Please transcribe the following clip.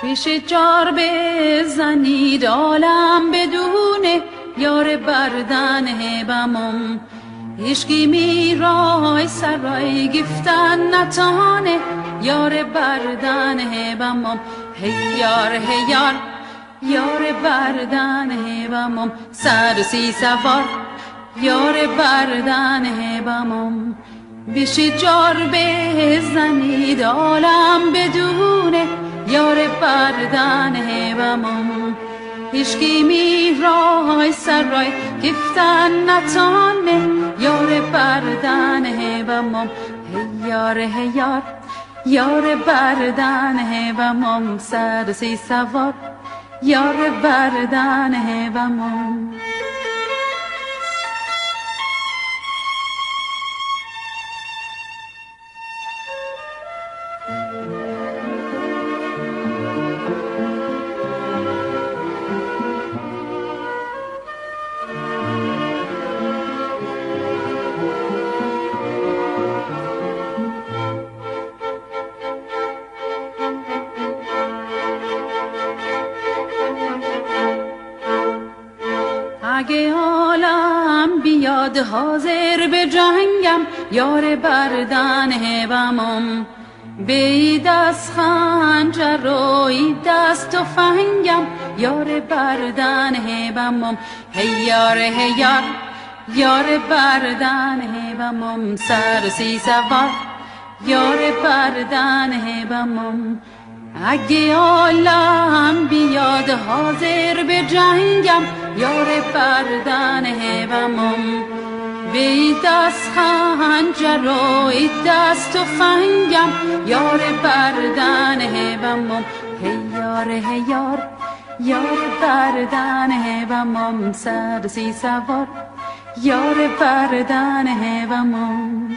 پیش جار بزنید عالم بدونه یار بردن بمم هیشگی میرای سرای گفتن نتانه یار بردن بمم هیار هیار یار بردن بمم سر سی سوار یار بردن بمم بیش جار بزنید عالم بدونه یار بردن بمم هیشگی میرای سرای گفتن نتانه. یار بردن بمم هیار هیار یار. بردن بمم سر سی سوار. یار بردن بمم اگه عالم بیاد حاضر به جنگم یار بردن هبمم به دست خنجر و دست و فنگم. یار بردن هبمم هیار هیار یار بردن هبمم سر سی سوار. یار بردن هبمم اگه عالم بیاد حاضر به جنگم. یار بردن هبمم به دست خنجر و دست و فنگم. یار بردن هبمم هیار هیار یار بردن هبمم سر سی سوار. یار بردن هبمم